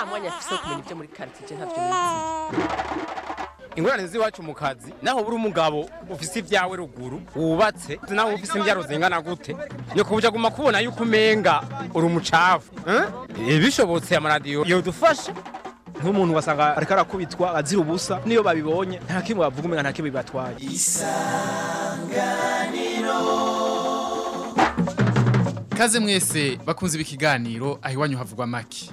nta mwanya afise wo kumenya ibyo muri ntavyo nizi ingorane z'iwacu mu kazi naho buri umugabo ufise ibyawe ruguru wubatse naho ufise imbyaro zingana gute? Nyoko buja guma kubona yuko umenga uri umucafu eh? bishobotse amaradiyo yodufasha. Nk'umuntu ugasanga ariko arakubitwa azira ubusa niyo babibonye nta kimwe bavuga umenga nta kimwe bibatwaye. Kaze mwese bakunze ibi kiganiro aho iwanyu havugwa maki.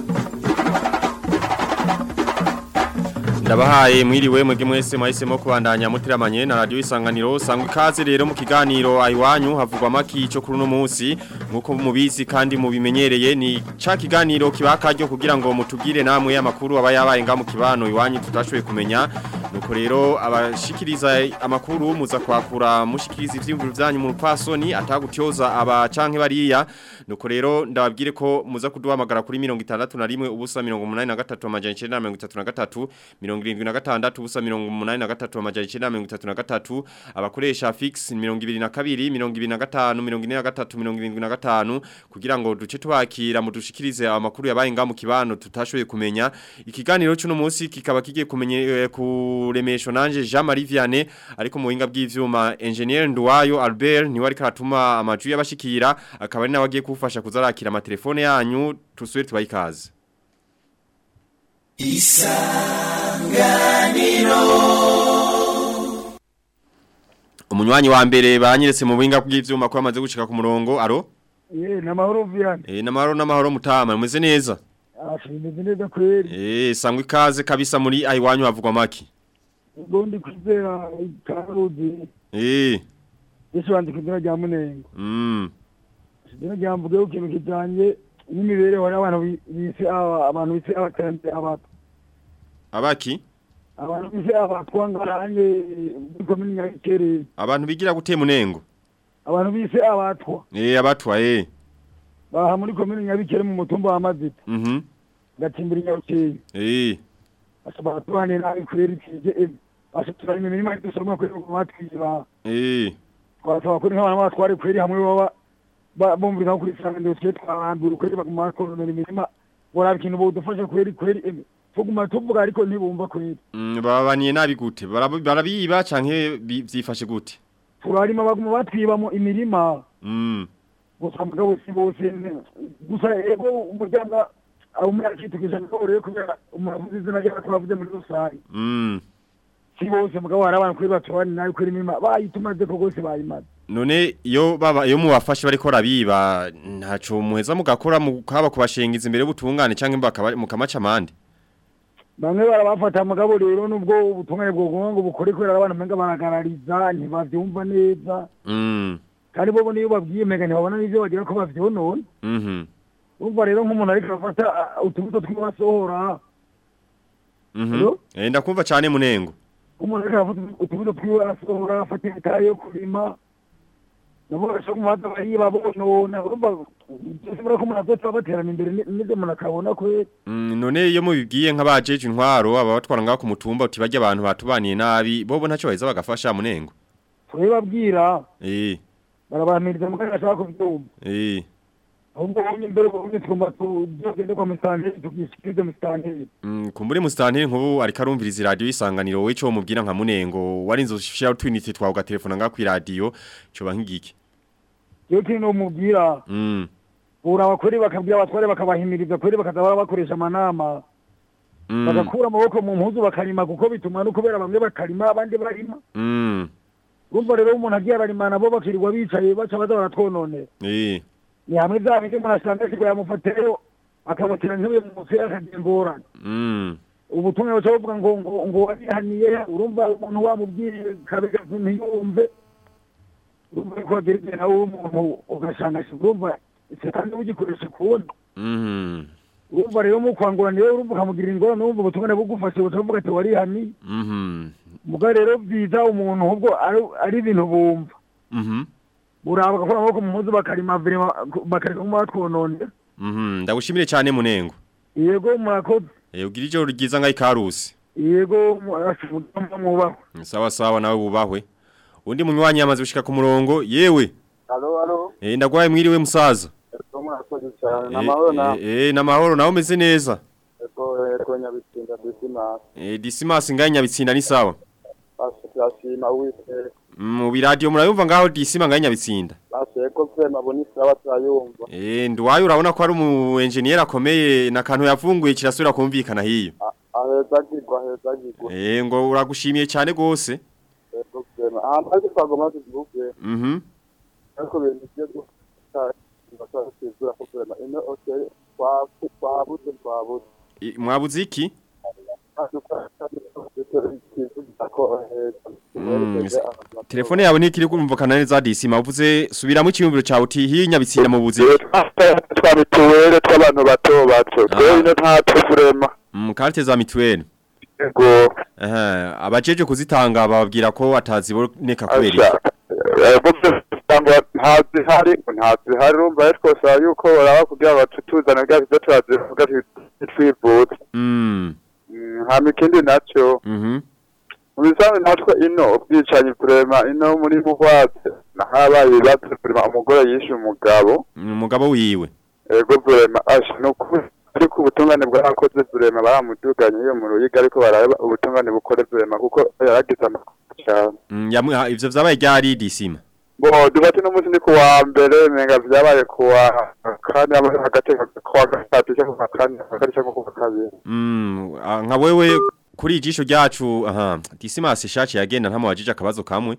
Ndabahaye mwiriwe mwege mwese mwahisemo kubandanya mutiramanye na radio isanganiro. Sangwa ikaze rero mu kiganiro aiwanyu havugwa maki cyo kuri no munsi. Nkuko mubizi kandi mubimenyereye ni ca kiganiro kibakaryo kugira ngo mutugire namwe amakuru aba yabaye nga mu kibano iwanyu tutashoboye kumenya. Nuko rero abashikiriza amakuru muza kwakura mushikiriza ivyimviro vyanyu mu rupasoni atagutyoza aba canke bariya. Nuko rero ndababwire ko muza kuduhamagara kuri 61 ubusa 83 amajana 933 mirongo na gatandatu ubusa mirongo umunani na gatatu amajana icyenda mirongo itatu na gatatu abakoresha fix mirongo ibiri na kabiri mirongo ibiri na gatanu mirongo ine na gatatu mirongo irindwi na gatanu kugira ngo duce tubakira mudushikirize amakuru yabaye ngaho mu kibano tutashoboye kumenya. Ikiganiro cy'uno munsi kikaba kigiye kumenye kuremesho nanje Jean Marie Vianney ariko mu buhinga bw'ivyuma. Engineer Nduwayo Albert niwe ariko aratuma amajwi y'abashikira akaba ari nawe agiye kufasha kuzarakira amatelefone yanyu tusubire tubayikaze Umunywanyi wa mbere banyeretse mu buhinga bw'ivyuma ko bamaze gushika ku murongo. Aro Eh, namahoro vyane eh na mahoro mutama. Mumeze neza? Ashimeze neza kweli. eh sangwa ikaze kabisa muri aiwanyu havugwa maki? Ubundi kwizera ikaruzi. eh. Yesu wandi kwizera rya munengo. mm. Sidira Nimi kijanye n'imibereho y'abantu wisi bise aba- abantu bise abatembe abato. Abaki Abantu bise abatwangaranye muri komini ya Kere. abantu bigira gute munengo Abantu bise abatwa. eh abatwa eh Baha muri komini ya Bikere mu mutumba wa Mazita. mhm Gatsimbiri nyarukeye. eh Asaba tuane nabi kweri kije. Asaba imirima idusoma kweri ku matwiba. eh twasaba kuri nk'abantu batware kweri hamwe baba ba- bumvira kuri sanganiro twe twabambura kweri baguma kononera imirima boraba ikintu bodufasha kweri kweri eme tuguma tuvuga ariko ntibumva kwenye. Mbaba babaniye nabi gute? Iba barabiba canke bi- vyifashe gute? Turarima baguma batwibamo imirima. Mm. Gusa mugabo si bose gusa ego umuryango umwe akitukisha ngo rero kubera umuvuzi izina rya twavuze muri rusange. Mm. Si bose mugabo hari abantu kweri batwani nayo kweri imirima. Bayitumaze ko gose bayimaze. None iyo baba iyo mubafashe bariko rabiba ntaco muheza mugakora mu kaba kubashengiza imbere y'ubutungane canke mukamaca amande bamwe barabafata mugabo rero nubwo ubutungane bwo ngo bukore kubera abantu menga baragarariza ntibavyumva neza. Mm. Kandi bobo niyo babwiye mega ntibabona n'ivyo bagira ko bavyonona mhm urumva rero nk'umuntu ariko afata utubuto twiwasohora. Mhm Hello? eh ndakumva cane munengo. Umuntu ariko afata utubuto twiwasohora afata ibitari yo kurima nabo bashobora kumubaza bariba bonona urumva byose muri ko umuntu azoca baterana imbere ni- nivyo umuntu akabona kwe Mm, none iyo mubibwiye nk'abajeje intwaro aba batwara ngaho ku mutumba uti bajya abantu batubaniye nabi bobo ntacyo baheza bagafasha munengo turabibabwira eh. Barabamiriza mugabo bashaka kuvyumva eh. Ahubwo bamwe mbere bamwe twumva tugende kwa musitanteri tugishikirize musitanteri mm, kumbure mustanteri nkubu ariko arumviriza radio isanganiro we cyo mubwira nka munengo. Warinze ushira twinite twawe ugatelefona ngaho ku radio cyo bankigiki iyo ino umubwira mm. Bura abakore bakabwira abatware bakabahimiriza kweli bakaza wakure amanama mm. Bagakura amaboko mu mpuzu bakarima kuko bituma no kubera bamwe bakarima abandi barima mm. Urumva rero umuntu agiye ararima nabo bakirirwa bicaye baca baza baratwononera ne ni hamwe za bindi umuntu asanga ya yamufateyo akamutira nk'ibuye mu mutwe akagembura Mm. ubutumwa buca buvuga ngo ngo ngo warihaniye urumva umuntu wamubwiye kabega ntiyumve urumva ko wagira igihe nawe w'umuntu ugashangasha urumva icyo kandi ugikoresha kubona Mhm. urumva rero mu kwangura ni we urumva ukamugirira ingorane urumva ubutumwa nabugufashe buca buvuga ati warihaniye Mhm. muga rero byiza umuntu ahubwo ari- ibintu bumva Mhm. buraba bagakora amaboko mu muzi bakarima virima bakareka mu batwononera Mhm. Ndagushimire cyane munengo. yego murakoze Eh ugira ijoro ryiza ngai karusi. yego mwubahwe Sawa sawa nawe bubahwe. Undi munywanyi yamaze gushika ku murongo. Yewe. Halo, halo. Eh ndagwaye mwiriwe musaza. Eh, Namahoro. Eh namahoro nawe umeze neza. Eh Dismas ngai nyabitsinda ni sawa. Mu biradio murayumva ngaho Disima ngai nyabitsinda. Sawa turayumva. Eh ndwaye urabona ko ari umu engineer akomeye na kantu yavunguye kirasubira kumvikana hiyo. Aheza. Eh ngo uragushimiye cyane gose. Mpaze twagoma tuvuge. Mhm. Ariko bintu byo ko kwema. Ino okay kwa kwa buze kwa buze. I- Mwabuze iki? Mm, Telefone yawe ntikiri kumvikana neza Disima uvuze subiramo icyumviro cyawe uti hiyo nyabitsinda mu buzi. twa mituwele tw'abantu bato bato ino nta tuvurema Mm carte za mutuelle. Eh abajeje kuzitanga bababwira ko ataziboneka kubera iki. ntazihari ntazihari urumva rero twosaba yuko baraba kugira batutuzane bwa byo turazivuga twivuza Mm. hama ikindi na cyo Mhm. mu bisanzwe natwe ino ubwicanyi kurema ino muri muhwatse nahabaye ibibazo kurema umugore yishe umugabo Umugabo wiwe. ego burema asha ni ukuri ariko ubutungane bwarakoze burema baramuduganye iyo mu ruyiga ariko baraba ubutungane bukore burema kuko yaragize amakuru cyane. Mm, yamwe ha- ivyo vyabaye ryari Disima. bo dufate n'umunsi ni ku wa mbere menga vyabaye ku wa kane hagati ku wa gatatu cyangwa ku wa kane hagati cyangwa ku wa kabiri. Mm, nka wewe kuri ijisho ryacu aha Dismas shachi yagenda ntamwajije akabazo kamwe.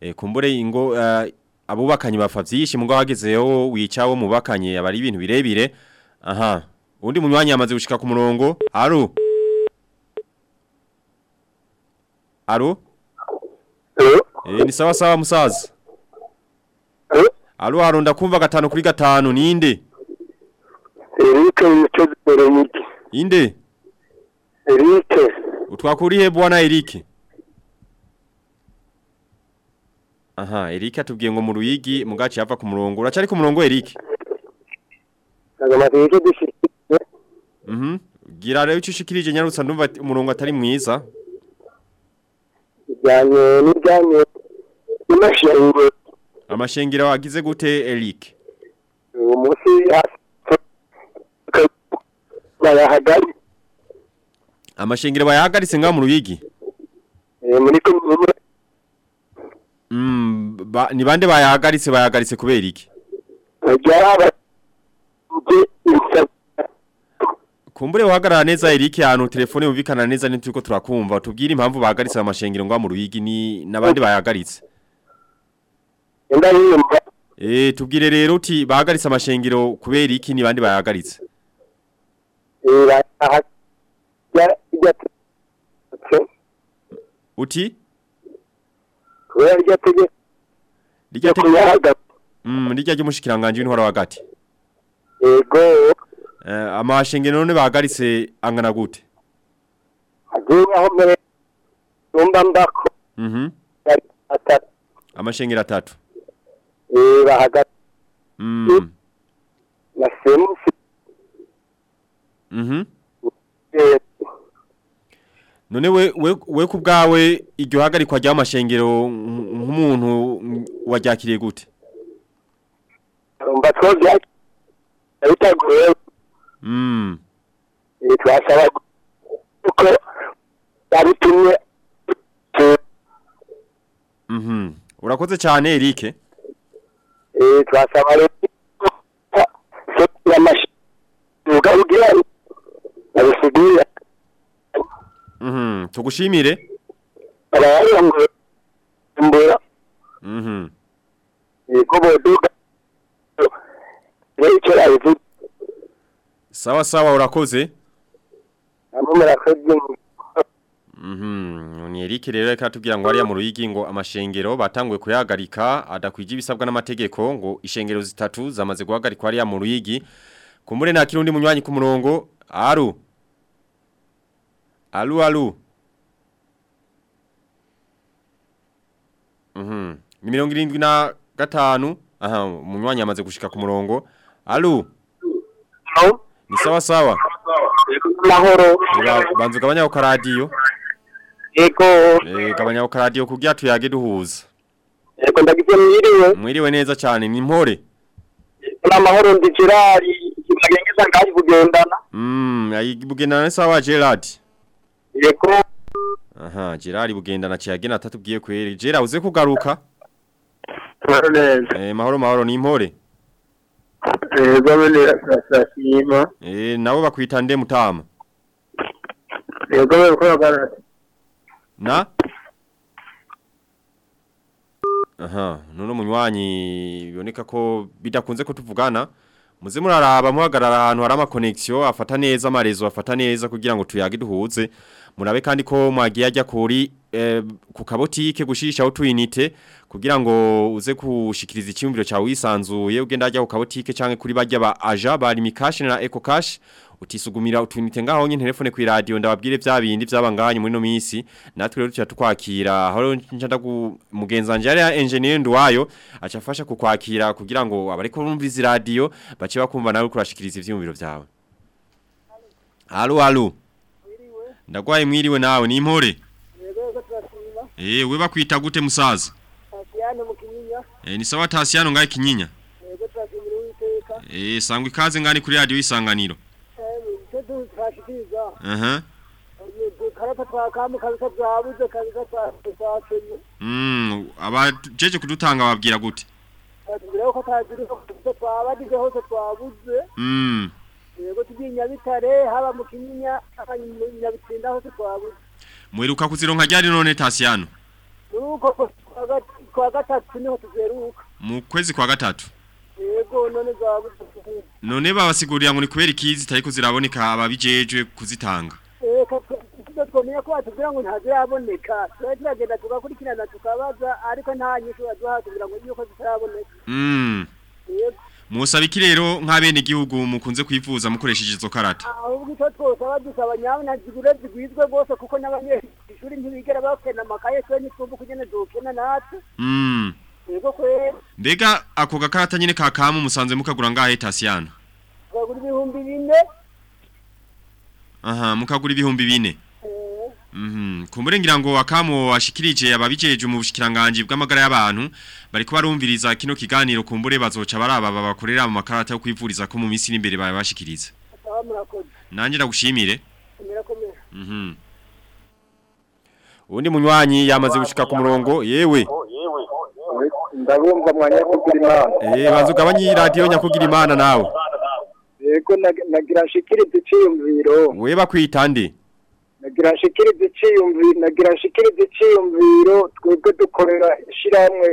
E, kumbure ingo uh, abubakanye bapfa vyinshi mugo hagezeho wicawo mubakanye abari ibintu birebire. Aha undi munywanyi amaze gushika ku murongo. Aro aro Eh ni sawa sawa musaza. Alo aro ndakumva gatanu kuri gatanu ninde Eric nicyo zikoreye iki inde bwana Eric. Aha Eric atubwiye ngo mu ruyigi mugaci yava ku murongo. Uracari ku murongo Eric? Nagamatike dushikije Mhm gira rero ushikirije nyarutsa ndumva umurongo atari mwiza. Bijyanye n'ibijyanye n'amashanyarazi amashengero wagize gute Eric? Uwo munsi bayahagari amashengero bayahagaritse mu ruyigi? Muri ko Mm ba, ni bande bayahagaritse bayahagaritse kubera iki Kumbure uhagarara neza Eric ahantu telefone yumvikana neza nituko turakumva. Tubwire impamvu bahagaritse amashengero ngo mu ruyigi ni nabandi bayahagaritse ndahimba Eh tubwire rero uti bahagaritse amashengero kubera iki ni bandi bayahagaritse Uti? Kubera iryo tegeko. Rijya ryo kuyahaga Mm rijya ry'umushikiranganje w'intwara wagati. Ego Eh amashengero none bahagaritse angana gute aho mbere numva mbako atatu amashengero atatu eh bahagaze Mm. na semusi Mhm. Eh. None we we we kubgawe iryo hagarikwa ry'amashengero nk'umuntu wajakiriye gute bitagoye Mm eh twasaba kuko yabitumye Mhm. Urakoze cyane Eric. Eh twasaba rero so yamashi ugarugira abisigira Mhm. Tugushimire. Arayango mbura. Mhm. Yego boduga sawa sawa urakoze? Murakoze Mhm, ni Eric rero ka tubwira ngo ariya mu ruyigi ngo amashengero batanguye kuyagarika adakwije ibisabwa n'amategeko ngo ishengero zitatu zamaze guhagarikwa ariya mu ruyigi. Kumure na kirundi munywanyi ku murongo. Aru? Alu alu? Mhm ni mirongo irindwi na gatanu. Aha munywanyi amaze gushika ku murongo. Alu ni sawa sawa mahoro Ba- banzu kabanya ku radio yego Eh gabanya ku radio kugira tuyage duhuza. yego ndagize mwiriwe Mwiriwe neza cyane ni mpore. n'amahoro ndi Gerard kibagengeza ngai bugendana Mm ayibugendana sawa Gerard. yego Aha Gerard bugendana cyagena tatubwiye kwere Gerard uze kugaruka. mahoro neza Eh mahoro mahoro ni mpore. Yego bene sasima Eh nabo bakwita nde mutama. yego bene ko bagana Na Aha none munywanyi biboneka ko bidakunze ko tuvugana. Muze muraraba muhagarara ahantu hari ama connection afata neza amarezo afata neza kugira ngo tuyage duhuze. Murabe kandi ko mwagiye ajya kuri eh, ku kabotike gushisha utwinite kugira ngo uze kushikiriza icyumviro cyawe wisanzuye ugenda ajya ku kabotike canke kuri bajya ba aja bari mikashi na eco cash utisugumira utunite ngaho nyine telefone ku radio ndababwire bya bindi vyabanganye muri no minsi. Natwe rero tuca tukwakira. Aho nca ku mugenzanje ari engineer ndwayo acafasha kukwakira kugira ngo abariko bumviza radio bace bakumva nawe kurashikiriza ivyumviro byawe Halo halo. Ndagwaye mwiriwe nawe ni impore. Eh we bakwita gute musaza Tatiana mukinyinya Eh ni sawa Tasiano ngaye kinyinya? Yego twashimira uwiteka Eh sangwa ikaze ngani kuri radio isanganiro icyo twashikiriza Aha. Karata twakamu kabisa bwabuze kabisa twakenye. Mm abajeje kudutanga babwira gute? Tubwira ko ataziriho kabisa twabadize hose twabuze. Mm yego tugiye nyabitare haba mu kinyinya nyabitsinda hose twabuze. Mwiruka kuzironka ryari none Tasiano nuko kwa gatatu ni ho tuzeruka. Mu kwezi kwa gatatu. Yego none zabuze. None babasigurira ngo ni kubera ikizi tariko ziraboneka ababijejwe kuzitanga. Reka tuzo twomenya ko batubwira ngo ntaziraboneka. Tuba turagenda tugakurikirana tukabaza ariko nta nyishu baduha kugira ngo yuko zitaraboneka. Mm. Musaba iki rero nk'abene igihugu mukunze kwivuza mukoresheje izo karata? Ahubwo icyo twosaba dusaba nyabona zigure zigwizwe rwose kuko n'abanyeshuri ntibigera bakena amakaye twe ntitwumva uko nyene dukena natwe. Mm. Yego kwera Mbega ako gakarata nyene kakamu musanze mukagura ngahe Tasiano bagura ibihumbi bine. Aha mukagura ibihumbi bine. Mhm. Kumbure ngira ngo akamo washikirije ababijeje mu bushikiranganje bw'amagara y'abantu bariko barumviriza kino kiganiro kumbure bazoca baraba babakorera mu makarata yo kwivuriza ko mu minsi n'imbere bayabashikiriza Nanje ndagushimire. Mhm. Undi munywanyi yamaze gushika ku murongo. Yewe. Ndabumva mwanya kugira imana. Eh banzu gabanyi radio nyakugira imana nawe. Yego nag- nagira nshikirize iciyumviro. We bakwita nde? Nagira nshikirize iciyumviro nagira nshikirize iciyumviro. Twebwe dukorera ishirahamwe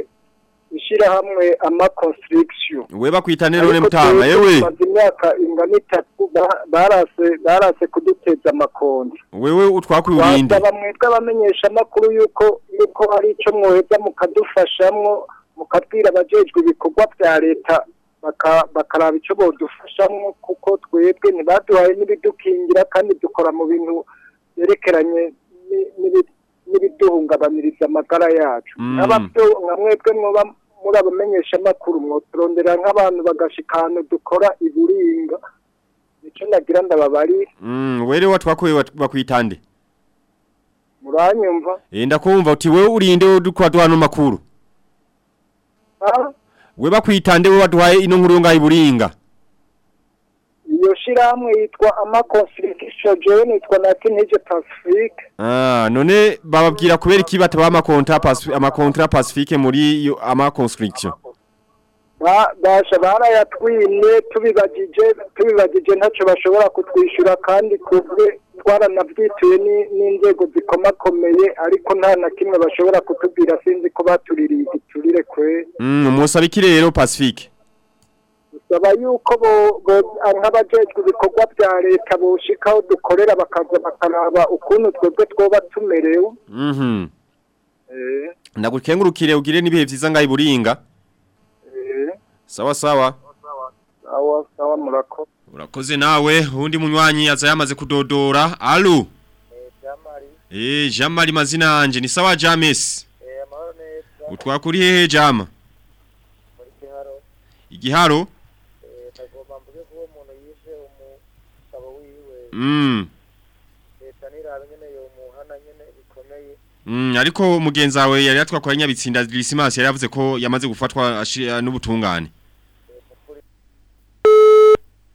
ishirahamwe ama construction we bakwita nde none mutama yewe maze imyaka ingana itatu ba- barase barase kuduteza amakonti wewe utwakuye urinde. mwebwe abamenyesha amakuru yuko yuko hari ico mwoheza mukadufashamwo mukabwira abajejwe ibikorwa vya leta baka- bakaraba ico bodufashamwo kuko twebwe ntibaduhaye n'ibidukingira kandi dukora mu bintu byerekeranye ni- n'ibi- n'ibiduhungabaniriza amagara yacu. Mm. nk'abavyo nka mwebwe muri abamenyesha amakuru mwoturondera nk'abantu ahantu dukora iburinga nico nagira ndababarira Mm were watwakuye wat- bakwita nde muranyumva. Eh ndakumva uti wewe urinde udukwa duhano makuru. Ah, we bakwita nde we waduhaye ino nkuru yo ngaho iburinga iyo shirahamwe yitwa ama construction jewe nitwa Nakinije Pacifique. Ah none bababwira kubera iki bataba pacifique amakontra pacifique muri iyo ama construction Ba- basha barayatwimye tubibagije tubibagije ntacyo bashobora kutwishyura kandi kubwe twaranabyituye ni- n'inzego zikomakomeye ariko nta na kimwe bashobora kutubwira sinzi ko batuririye igiturire kwe. Mm iki rero pacifique. Twosaba yuko nk'abajejwe ibikorwa bya leta boshikaho dukorera bakaza bakaraba ukuntu twebwe twoba tumerewe Mhm. Eh, Ndagukengurukire ugire nibihe vyiza ngaho iburinga. eh, Sawa sawa. sawa sawa murako Urakoze nawe undi munywanyi aza yamaze kudodora. Alu. Eh, jamari mazina yanje ni sawa James. Utwakuri hehe Jama? Igiharo? Mm. Mm, ariko mugenzi wawe yari yatwakora nyabitsinda Dismas yari yavuze ko yamaze gufatwa ashi- n'ubutungane.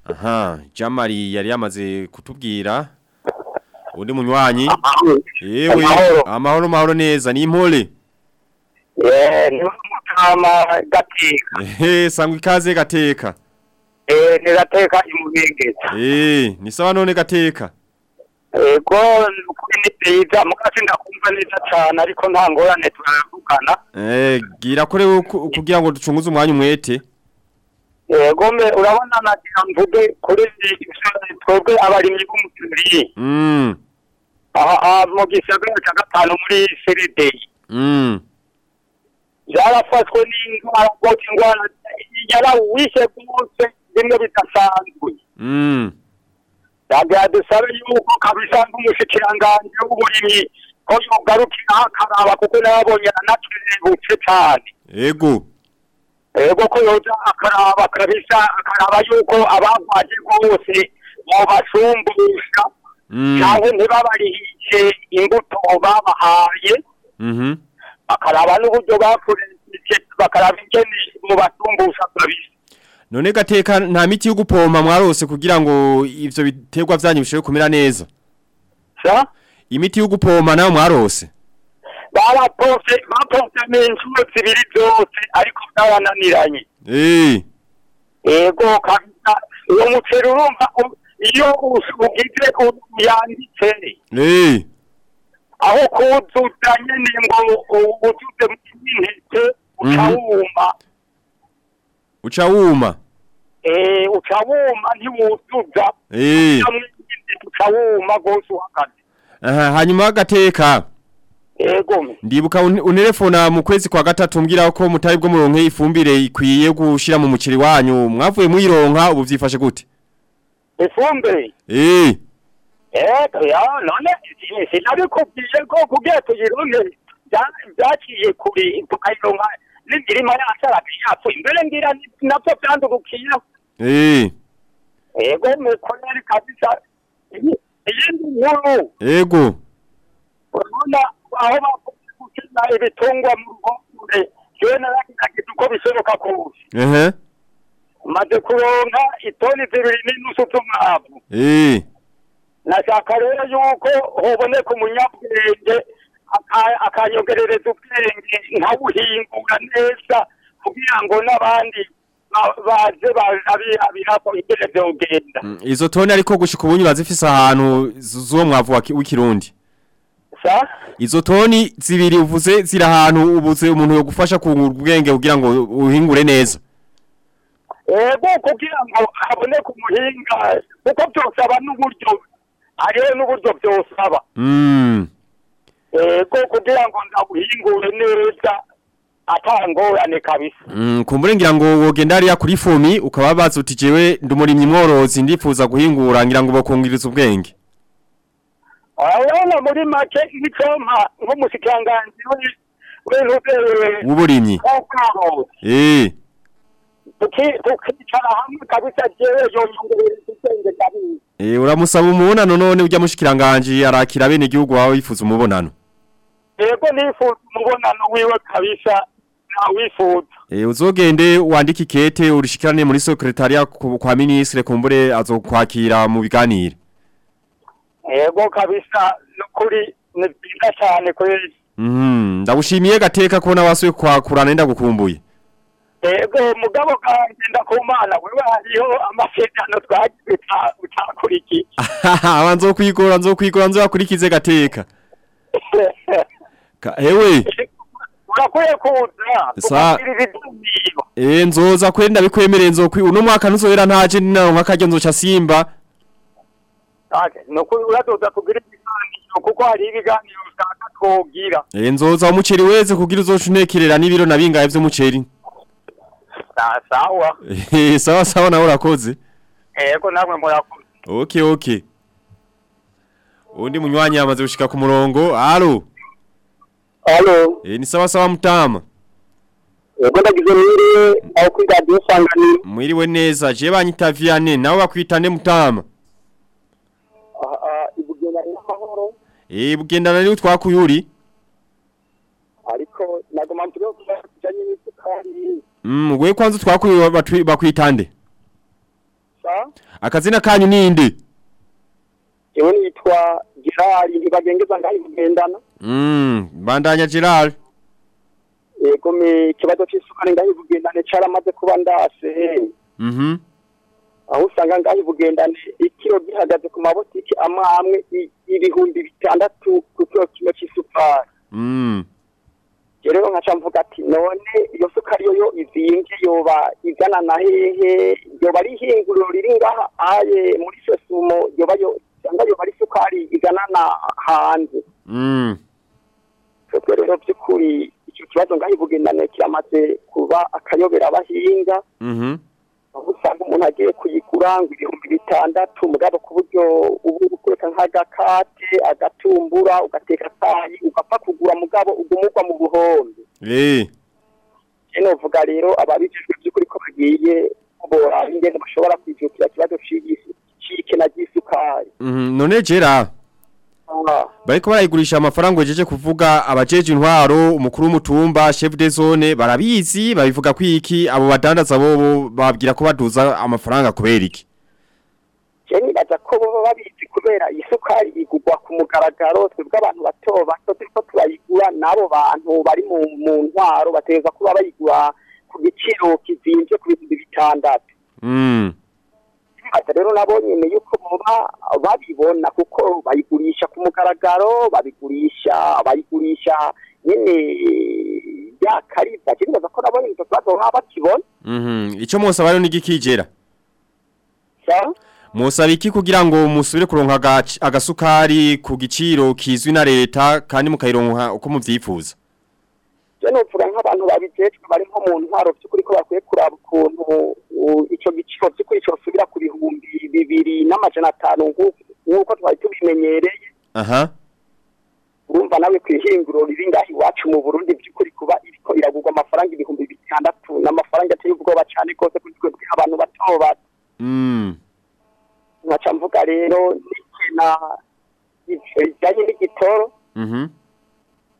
Aha, Jamali yari yamaze kutubwira undi munywanyi. Yewe, amahoro mahoro neza ni impole. Eh, ni mutama gateka Ehe, sangwa ikaze gateka. Eh ni gateka imubengeza Eh, ni sawa none gateka. ego kuri ni byiza mukati ndakumva neza cyane ariko nta ngorane turavugana Eh, gira kore kugira ngo ducunguze umwanya umwete. ego me urabona nagira mvuge kuri twebwe abarimyi b'umuceri Mm. aha mu gisagara cya gatanu muri seredeyi Mm. yarafashwe n'indwara rwose indwara yarawishe rwose bimwe bidasanzwe Mm. yagira dusabe yuko kabisa nk'umushikiranganji w'uburimyi ko yogarukira akaraba kuko nabonye anakerebutse cyane Ego. ego ko yoza akaraba kabisa akaraba yuko abagwaje rwose bobasumbusha Mm. cyangwa ntibabarihishe imbuto babahaye Mhm. bakaraba n'uburyo bakoresheje bakaraba ingene mu basumbusha kabisa None gateka nta miti yo gupompa mwarose kugira ngo ivyo biterwa vyanyu bishobore kumera neza. sa Imiti yo gupompa na yo mwarose. barapose bapose n'inshuro zibiri zose ariko byarananiranye Eh. ego kabisa uwo muceri urumva iyo ugize uyanditse Eh. aho kuzuza nyene ngo uzuze intete uca Mhm. wuma Uca wuma. eh uca wuma ntiwuzuza Eh. uchawuma n'intete uca wuma rwose uhagaze Aha, hanyuma gateka. ego me Ndibuka unelefona mu kwezi kwa gatatu mbwira ko mutari bwo muronke ifumbire ikwiye gushira mu muceri wanyu. Mwavuye muyironka ubu vyifashe gute? ifumbire Eh. Eh, ya none si- sinabikubwiye ko kugira tuyironke bya- byaciye kuri tukayironka n'imirima yacaraga yapfuye mbere ngira ni- navyo vyandurukiye Eh. ego mikorere kabisa iyi- iyindi nkuru Ego. urabona aho bavuze gukina ibitungwa mu ruhongore jewe naragerageje uko bishoboka kose Ehe. maze kuronka itoni zibiri n'inusu z'umwavu Eh. nashaka rero yuko hoboneka umunyabwenge aka- akanyongerereza ubwenge nkawuhingura neza kugira ngo n'abandi ba- baze barabirabira ko ingene vyogenda Mm, Izo toni ariko gushika ubunyu bazifise ahantu z'uwo mwavu wa ki- w'ikirundi. Izo toni zibiri uvuze zira ahantu ubuze umuntu yo gufasha kungura ubwenge kugira ngo uhingure neza. ego kugira ngo haboneke umuhinga kuko vyosaba n'uburyo hariho n'uburyo vyosaba Mm. Ego kugira ngo ndawuhingure neza atangorane kabisa Mm, kumbure ngira ngo wogenda hariya kuri fomi ukaba baza uti jewe ndumurimyi mworozi ndifuza guhingura ngira ngo bakungiriza ubwenge. urabona muri make nk'icompa nk'umushikiranganji w'intuze W'uburimyi. w'ubworozi Eh. tukicara hamwe kabisa jewe yonyongereza ubwenge kabisa Eh uramusaba umubonano none ujya mushikiranganje arakira bene igihugu wawe yifuza umubonano. Yego nifuza umubonano wiwe kabisa nawifuza Eh uzogende wandike ikete urishikirane muri secretariat ku- kwa ministre kumbure azokwakira mu biganiro. yego kabisa nukuri ni byiza cyane kweli Mhm ndagushimiye gateka ko nawasuye kwakurana ndagukumbuye. yego mugabo kanje ndakumana wewe hariho amasezerano twagize uta- utakurikiye Abanzo kwigora nzo kwigora nzo yakurikize gateka. Ka, hewe urakwiye kuza Eh nzoza kweri ndabikwemereye nzokwi uno mwaka ntuzohera ntaje ninaronka akaryo nzoca simba. ake nukuri uradoza kugira ibiganiro kuko hari ibiganiro twogira Eh nzoza umuceri weze kugira uzoca unekerera n'ibiro nabingaye vy'umuceri. Sa- sawa Eh sawa sawa nawe urakoze. ego namwe murakoze Okay okay. Undi munywanyi yamaze gushika ku murongo. Halo, E, ni sawa sawa mutama. yego ndagize mwiriwe au kuri radiyo isanganiro Mwiriwe neza je banyita Vianney nawe bakwitane mutama. ibugenda n'amahoro Eh bugendana ni twakuyuri. ariko nagoma mpire kujanye n'isukari Mm we kwanza twakuyuri bakwitande. sa Akazina kanyu ninde? jewe nitwa Gerard ntibagengeza ngaho ibugendana Mm bandanya Gerard. yego me ikibazo c'isukari ngaho ibugendane caramaze kuba ndase Mhm. aho usanga ngaho ibugendane ikiro gihagaze ku mabotiki amwe amwe i- ibihumbi bitandatu ku kiro kimwe c'isukari Mm. rero nkaca mvuga ati none iyo sukari yo izinvye yoba igana na hehe yoba ari ihinguriro riri ngaha aye muri sesumo yoba yo cyangwa yoba ari sukari igana na hanze Mm. twebwe rero by'ukuri icyo kibazo ngaho ibugendane kiramaze kuba akayobera abahinga Mhm. aho usanga umuntu agiye kuyigura ngo ibihumbi bitandatu mugabo ku buryo ubu uri kureka nk'agakate agatumbura ugateka akayi ugapfa kugura mugabo ugumurwa mu buhombe Eh. Eno vuga rero ababijejwe by'ukuri ko bagiye kubora ingene bashobora kwijukira ikibazo c'igisi c'ikena ry'isukari Mhm. None Gerard. Ah, Bariko barayigurisha amafaranga wejeje kuvuga abajeje intwaro umukuru w'umutumba chef de zone barabizi babivuga kwiki abo badandaza bobo babwira ko baduza amafaranga kubera iki. nibaza ko boba babizi kubera isukari igurwa ku mugaragaro twebwe abantu bato bato turiko turayigura n'abo bantu bari mu mu ntwaro bategerezwa kuba bayigura ku giciro kizimvye ku bihumbi bitandatu Mm. Ati rero nabo yuko boba babibona kuko bayigurisha ku mugaragaro babigurisha bayigurisha nyene yakaribwa kiribaza ko nabo nyene icyo baba bakibona Mhm. Ico musaba rero nigikigera. sa Musaba iki kugira ngo musubire kuronka agasukari ku giciro kizwi na leta kandi mukayironka uko muvyifuza. Je novuga nk'abantu babijejwe bari nko mu ntwaro by'ukuri ko bakwiye kuraba ukuntu ico giciro by'ukuri cosubira ku bihumbi bibiri n'amajana atanu nk'uko- twari tubimenyereye Aha. urumva nawe kwihinguro riri ngaho iwacu mu Burundi by'ukuri kuba iriko iragurwa amafaranga ibihumbi bitandatu n'amafaranga ateye ubwoba cyane rwose kuri twebwe abantu bato bato Mm. nkaca mvuga rero n'ikena rijanye n'igitoro Mhm.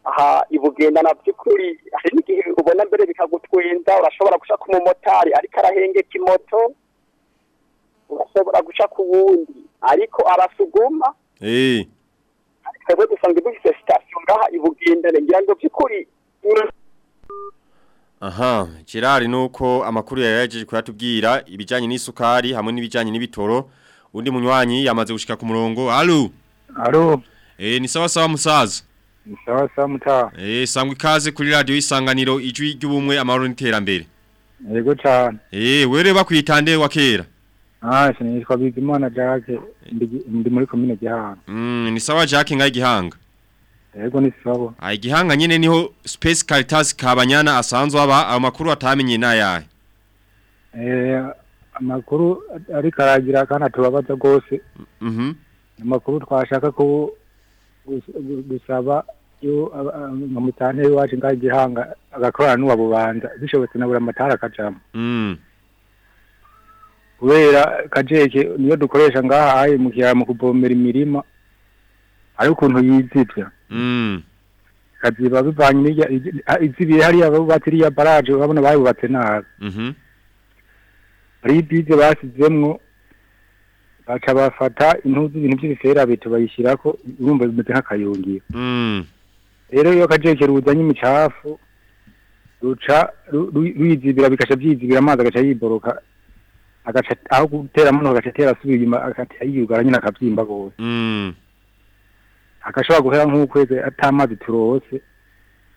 Aha ibugendana by'ukuri hari n'igihe ubona mbere bikagutwenza urashobora guca ku mumotari ariko arahengeka imoto urashobora guca ku wundi ariko arasuguma Eh. twebwe dusanga dufise sitasiyo ngaha ibugendane ngira ngo by'ukuri Aha, Gerard nuko amakuru yayajeje kuyatubwira ibijanye n'isukari hamwe n'ibijanye n'ibitoro. Undi munywanyi yamaze gushika ku murongo. Allo. alo Eh ni sawa sawa musaza. Sawa sawa mutaha Eh sangwa ikaze kuri radio isanganiro ijwi ry'ubumwe amahoro n'iterambere. yego cyane Eh were bakwitande wa kera. ah sinitwa bizimana jacques ndi muri komine gihanga Mm ni sawa Jacques ngai gihanga. yego ni sawa Ai gihanga nyene ni ho Space Caritas kabanyana asanzwe aba amakuru atamenye nayahe. eh amakuru ariko aragira kandi atubabaza rwose Mhm. amakuru twashaka ko gusaba nka mutanteri wacu ngaho igihanga agakorana n'uwa bubanza bishobotse na buri amatara akajamo Mm. kubera kajeke niyo dukoresha ngaha ayi mu kiyaya mu kuvomera imirima ari ukuntu yizivya Mm. kaziba bivanye izibiye hariya bubatse iriya baraje urabona bayubatse nabi Mhm. hari ibize basizemwo baca bafata intuzi ibintu by'ibifera bitu bayishyirako urumva bimeze nk'akayungiro Mm. rero iyo kajeke ruzanye imicafu ruca ru- ru- ruyizibira bigaca byizibira amazi agaca yiboroka aho gutera muno agaca atera asubira inyuma agaca yiyugara nyine akabyimba gose Mm. agashobora guhera nk'ukwezi atamazi turose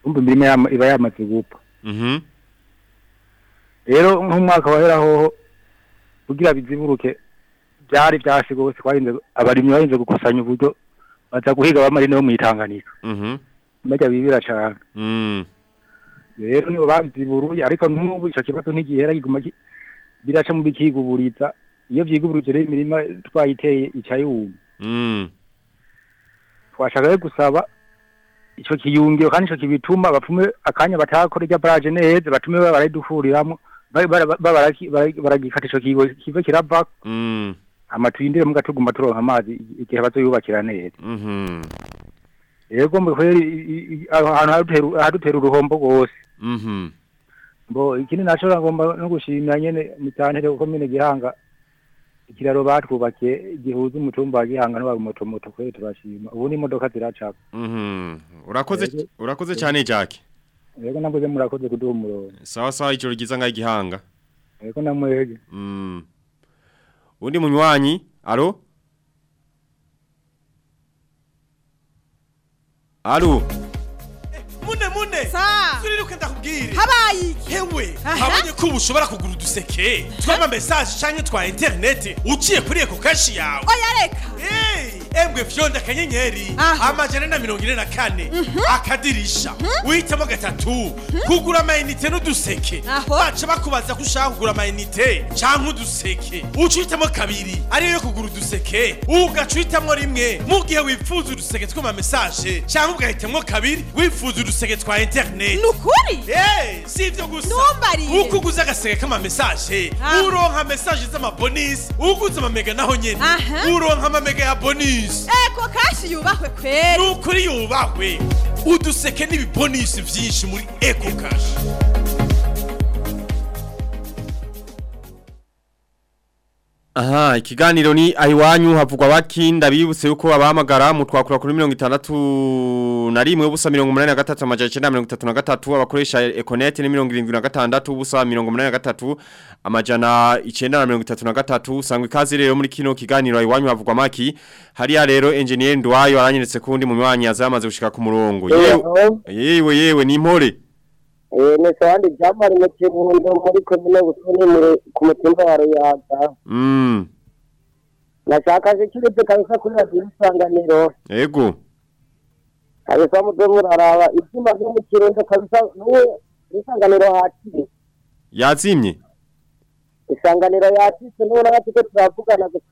umva imirima iba yamaze gupfa Mhm. rero nk'umwaka wahera hoho kugira biziburuke byari byashe gose twarinze abarimyi barinze gukusanya uburyo baza guhiga abamarine bo mw'itanganika Mhm. bajya bibira cane Mm. rero nibo babiziburuye ariko n'ubu ico kibazo ntigihera kiguma ki- biraca mu bikiguburiza iyo vyiguburije rero imirima twayiteye ica mhm Mm. twashaka rero gusaba ico kiyungiro kandi ico kibituma bapfume akanya batakora irya barage neza batume barayidufuriramo baragikata ico kigo kive kirava Mm. hama tuyindire muga tuguma turonka amazi igihe bazoyubakira neza Mhm. yego mbe kweri i- i- aho hantu hadutera hadutera uruhombo rwose Mhm. mbo ikindi naco ngomba no gushimira nyene mutantere kuko mine gihanga ikiraro batwubakiye gihuza umutumba gihanga n'abamotomoto kweri turashima ubu n'imodoka ziracako Mhm. Urakoze urakoze cyane Jack. yego navuze murakoze kuduha umurongo Sawa sawa ijoro ryiza ngaho igihanga. yego namwege Mm. Undi munywanyi, alo? Alo? mune mune Sa. turiruke ndakubwire Habaye iki? hewe habonye ko ubushobora kugura uduseke tw'ama message canke twa internet uciye kuri eko kashi yawe Oya reka. Hey, embwe fyonda akanyenyeri amajana na mirongo ine na kane. Akadirisha. Uhitamo gatatu. Kugura amayinite n'uduseke. Baca bakubaza ko ushaka kugura amayinite canke uduseke. Uca uhitamo kabiri ariyo yo kugura uduseke. Ugaca uhitamo rimwe mu gihe wifuza uduseke tw'ama message canke ugahitamwo kabiri wifuza uduseke twa internet. Nukuri? Hey, si ivyo gusa. Uko uguze agaseke k'ama message Ah. uronka message z'amabonisi uguze amamega naho nyene. Aha. uronka amamega ya bonisi Eko kashi yubahwe kweri. nukuri yubahwe. Uduseke n'ibibonisi vyinshi muri eco cash Aha, ikiganiro ni ahiwanyu havugwa baki ndabibutse yuko abahamagara mu twakura kuri 61 na rimwe ubusa 83 amajana 933 abakoresha Econet ni 76 ubusa 83 amajana 933 sangwe kazi rero muri kino kiganiro ahiwanyu havugwa maki. Hariya rero engineer Ndwayo aranyeretse kundi mu mwanya yazamaze gushika ku murongo. Yewe. Yewe yewe ni impore Eh, ni sawandi jamari mu kirundo muri komine busoni muri ku mutumba wa ruyaga mm. Nashakaje kiretse kabisa kuri radiyo isanganiro. Ego kabisa muze muraraba ibyuma byo mu kirundo kabisa n'uwe isanganiro hatiye yazimye isanganiro yatise n'ubu n'abati ko turavugana gusa.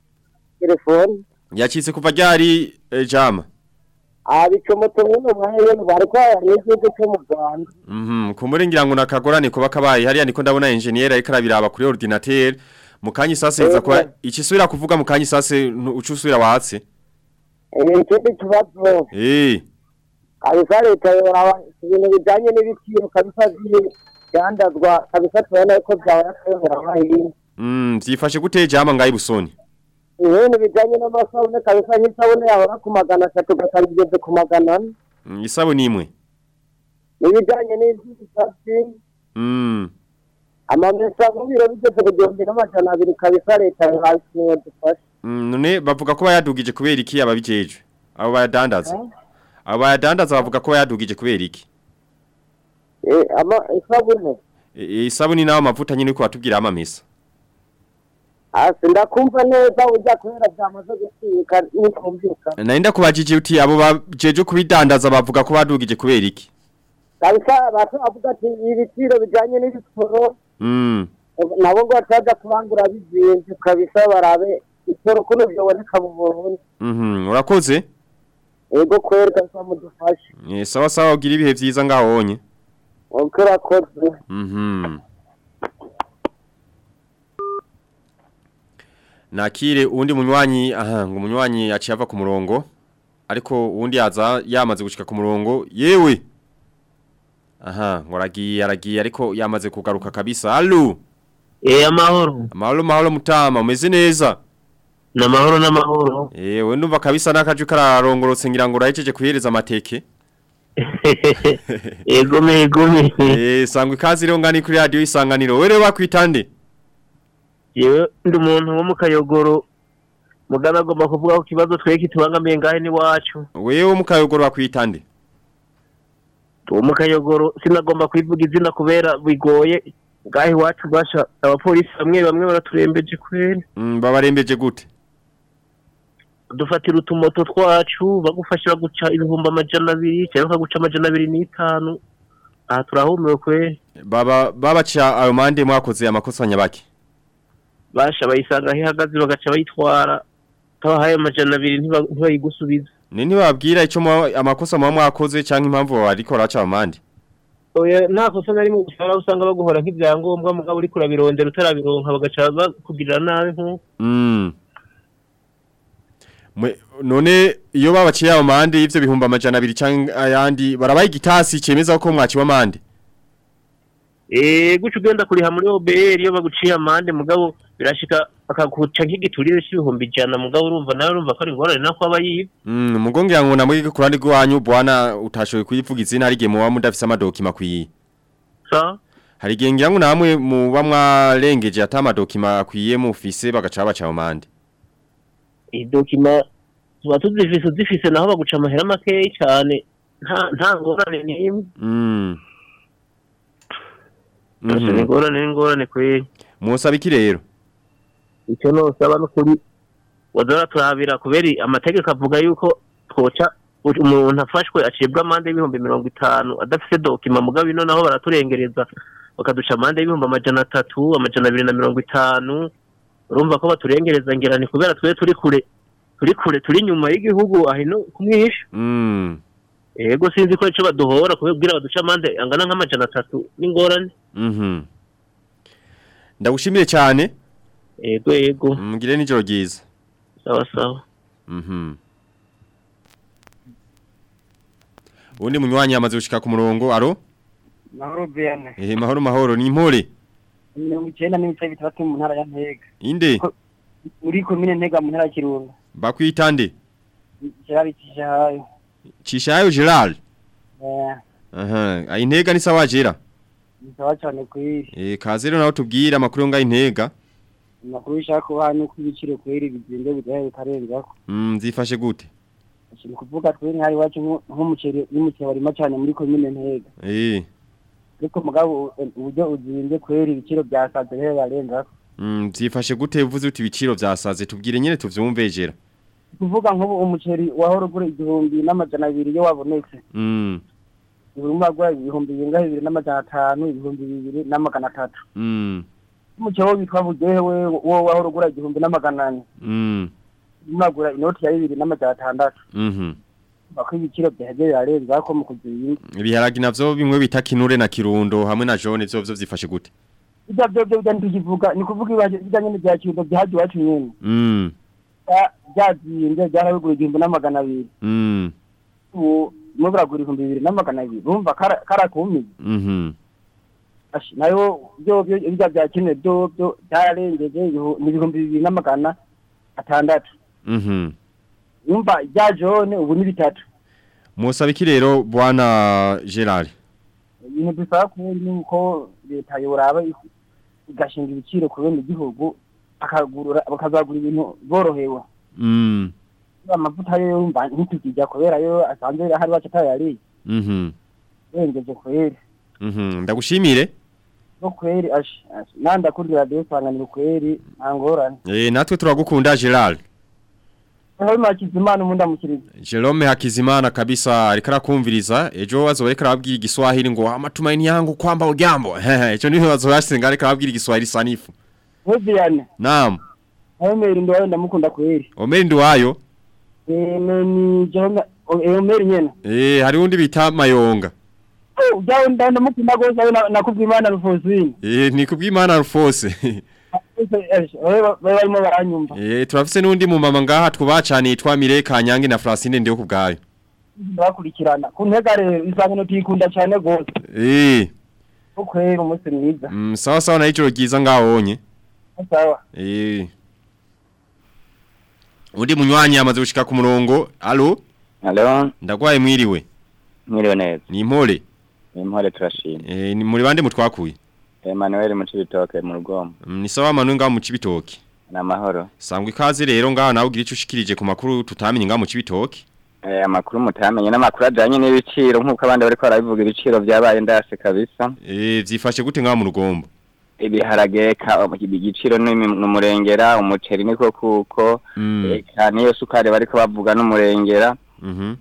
Telefoni yacitse kuva ryari eh, jama? Abicomoto mwene bariko n'igihugu cyo mu rwanda Mhm, kumbure ngira ngo nakagorane kuba kabaye hariya niko ndabona engineer ariko arabiraba kuri ordinateur. Mu Ego. iza kuba ikisubira kuvuga mu kanyi sase ucusubira watse? Eh, ikindi kibazo kabisa leta yoraba ibintu bijanye n'ibiciro kabisa byandazwa kabisa tubona ko byaba yakayobera amahirwe mm byifashe gute jama ngayi busoni? Ibintu bijanye n'amasabune kabisa nk'isabune yahora ku magana atatu ugasanga igeze ku magana ane? Mm, isabuni imwe. N'ibijanye n'ivy'ibisatsi mm. Amamesa nk'ibiro bigeze ku gihumbi n'amajana abiri kabisa leta yohasiye dufashe mm, none bavuga ko bayadugije kubera iki ababijejwe? Abo bayadandaza abo bayadandaza bavuga ko bayadugije kubera iki? Eh, isabune. E- e, isabuni nawo amavuta nyine ko watubwira amamesa. hasi ndakumva neza ujya kubera byamaze gucika ntikumvikana narinda kubajije uti abo bajeje kubidandaza bavuga ko badugije kubera iki? Kabisa bato bavuga ati ibiciro bijanye n'ibitoro mm nabo ngo bataza kubangura bizinze kabisa barabe itoro kuno byoboneka mu Burundi. Mhm urakoze? Ego kweri kabisa mudufashe. Eh, sawa sawa ugira ibihe vyiza ngaho wonye urakoze Nakire uwundi munywanyi aha ngo munywanyi aciye ava ku murongo ariko uwundi yaza yamaze gushika ku murongo yewe! Aha ngo aragiye aragiye ariko yamaze kugaruka kabisa. Allo! Eh amahoro. Amahoro mahoro mutama umeze neza? Namahoro namahoro. Ewe ndumva kabisa nakaju kararongorotse ngira ngo urahejeje kuhereza amateke. Egome egome Eh sangwe kazi rero ngani kuri radio isanganiro wewe bakwitande Yewe ndi umuntu wo mu kayogoro. Mugana agomba kuvuga ko kibazo tweki tubangamiye ngahe ni wacu wewe mu kayogoro bakwitande uwo mu kayogoro sinagomba kwivuga izina kubera bigoye. Ngaho iwacu basha abapolisi bamwe bamwe baraturembeje kweri Mm, babarembeje gute? Dufatira utumoto twacu bagufashe baguca ibihumbi amajana abiri cyangwa bakaguca amajana abiri n'itanu. Aha turahumiwe kweri baba babaca ayo mande mwakoze amakosa nyabaki basha bayisanga aho ihagaze bagaca bayitwara. Tabahaye amajana abiri ntiba- ntibayigusubize ni ntibabwira muba- amakosa muba mwakoze canke impamvu bariko baraca ayo mande oya nta kosa na rimwe gushobora usanga baguhora nk'ibyangombwa mugabo uriko urabirondera utarabironka bagaca bakugirira nabi nk'uko Mm. Mwe- none iyo babaciye ayo mande y'ivyo bihumbi amajana abiri canke ayandi barabaye igitasi cemeza ko mwaciwe amande Eh guca ugenda kuriha muri OBR iyo baguciye amande mugabo birashika bakaguca nk'igiturire c'ibihumbi ijana mugabo urumva nawe urumva ko ari ingorane nako aba yiba Mm, mugongera ngo namwe ku ruhande rwanyu bwana utashoboye kuyivuga izina hari igihe muba mudafise amadokima akwiye hari igihe ngira ngo namwe muba mwarengeje ata amadokima akwiye mufise bagaca babaca ayo mande idokima tuba tuzifise uzifise naho baguca amahera makeyi cane nta ngorane n'imwe. Mm. Ingorane n'ingorane kweri Musaba iki rero. Icyo nosaba no kuri wazora turabira kubera amategeko avuga yuko twoca umuntu afashwe acibwa amande y'ibihumbi mirongo itanu adafise dokima mugabo ino naho baraturengereza bakaduca amande y'ibihumbi amajana atatu amajana abiri na mirongo itanu urumva ko baturengereza ngira ni kubera twe turi kure turi kure turi inyuma y'igihugu ahino kumwisha Mm. ego sinzi ko ico baduhora kubera baduca amande angana nk'amajana atatu n'ingorane Mhm. Ndagushimire cyane. Ego ego. Mugire nijoro ryiza. Sawa sawa. Mhm. Undi munywanyi yamaze gushika ku murongo, aro? mahoro bene ehe mahoro mahoro ni impore. mirongo icyenda n'ibice bitatu mu ntara ya ntega Inde muri komine ntega mu ntara ya kirundo bakwita nde gerard Cishayo Gerard. eh Aha, intega ni sawa jera. sawa cyane kwiri Eh kazero rero nawe tubwira amakuru yo ngayintega. Amakuru bishaka kuba nuko ibiciro kwiri bizinze bigahe bikarengako Mm zifashe gute? ni kuvuga twiri nk'ari iwacu nk'umuceri n'umuceri barima cyane muri komine ntega Eh. ariko mugabo uburyo uzinze kweri ibiciro byasaze rero barengako Mm zifashe gute uvuze uti ibiciro vyasaze tubwire nyene tuvyumve jera. ni kuvuga nk'ubu umuceri wahora ugura igihumbi n'amajana abiri iyo wabonetse Mm. urimo agura ibihumbi bibiri n'amajana atanu ibihumbi bibiri n'amagana atatu Mm. witwa bugehe we wo wahora ugura igihumbi n'amagana ane Mm. urimo inoti ya bibiri n'amajana atandatu Mhm. bako ibiciro byaheze birarenza ko mu Ibiharagi navyo bimwe bita kinure na kirundo hamwe na jone vyo vyo vyifashe gute? ibyo byo byo byandi kivuga ni kuvuga ibaje bijyanye n'ibya kirundo byahaje wacu nyene Mm. Bya- byazinze byarabigura igihumbi n'amagana abiri Mm. ubu mo biragura ibihumbi bibiri n'amagana abiri urumva kara- karakumiye Mhm. Nayo byo byo ibya bya kine byo byararengeje ibihumbi bibiri n'amagana atandatu Mhm. yumva ibya jone ubu ni bitatu Musaba iki rero bwana Gerard? ibintu dusaba kubundi ni uko leta yoraba igashinga ibiciro ku bene igihugu bakazagura ibintu borohewe amavuta yo yumva ntitukijya kubera yo asanzwe hari wacu atayariye yengeje Mhm. Ndagushimire. No kweri ashi ashi nanda kuri radio isanganiro kweri nta ngorane Eh natwe turagukunda Gerard. aho makizimana umuntu amukiriza Jerome Hakizimana kabisa ariko arakumviriza ejo azobereka arabwira igiswahili ngo amatumaini yangu kwamba ujambo. Ejo ni ho azoyasenga ariko arabwira igiswahili sanifu. Viviane Naam. aho meri ndo wayo ndamukunda kweri Omeri ndiwayo. eh ni jehona eh meri nyene Eh hari undi bita Mayonga. Oh, jawe ndamukunda gose nakubwimana Eh ni kubwimana Rufose. wewe barimo baranyumva Eh turafise nundi mu mama ngaha twubacaniye yitwa Mire Kanyange na Francine ndiyo kubgayo. bakurikirana ku ntega rero isangano cyane gose Eh ukwera umunsi mwiza mm, sawa sawa na ijoro ryiza ngawonye. sawa Eh Undi munywanyi amaze gushika ku murongo. Allo? Allo? Ndagwaye mwiriwe. Mwiriwe neza. Ni impore. Ni impore turashima. Eh ni muri bande mutwakuye. Emmanuel mu cibitoke mu rugombo. Mm, Ni sawa manu ngaho mu cibitoki. Na mahoro. Sangwa ikaze rero ngaho nawe ugira ico ushikirije ku makuru tutamenye ngaho mu cibitoki. Eh amakuru mutamenye n'amakuru ajanye n'ibiciro nk'uko abandi bariko barabivuga ibiciro byabaye ndase kabisa. Eh vyifashe gute ngaho mu rugombo. ibiharage igiciro ni ni umurengera umuceri niko kuko eka niyo sukari bariko bavuga n'umurengera Mhm.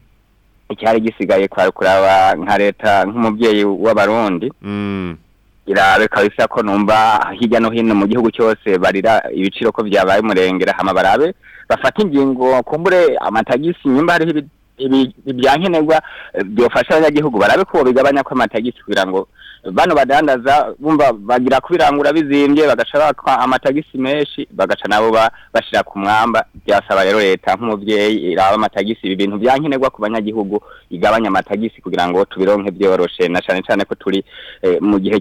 Icyari gisigaye kwari kuraba nka leta nk'umubyeyi w'abarundi Mm. irabe kabisa ko numva hirya no hino mu gihugu cyose barira ibiciro ko byabaye umurengera hama barabe bafata ingingo kumbure amatagisi nyimba hariho ibyankenerwa byofasha abanyagihugu barabe ko bigabanya ko amatagisi kugira ngo bano badandaza bumva bagira kubirangura bizimbye bagaca bakwa amatagisi menshi bagaca nabo ba- bashira ku mwamba. Byasaba rero leta nk'umuvyeyi iraba amatagisi ibi bintu byankenerwa ku banyagihugu igabanya amatagisi kugira ngo tubironke byoroshe na cane cane ko turi eh, mu gihe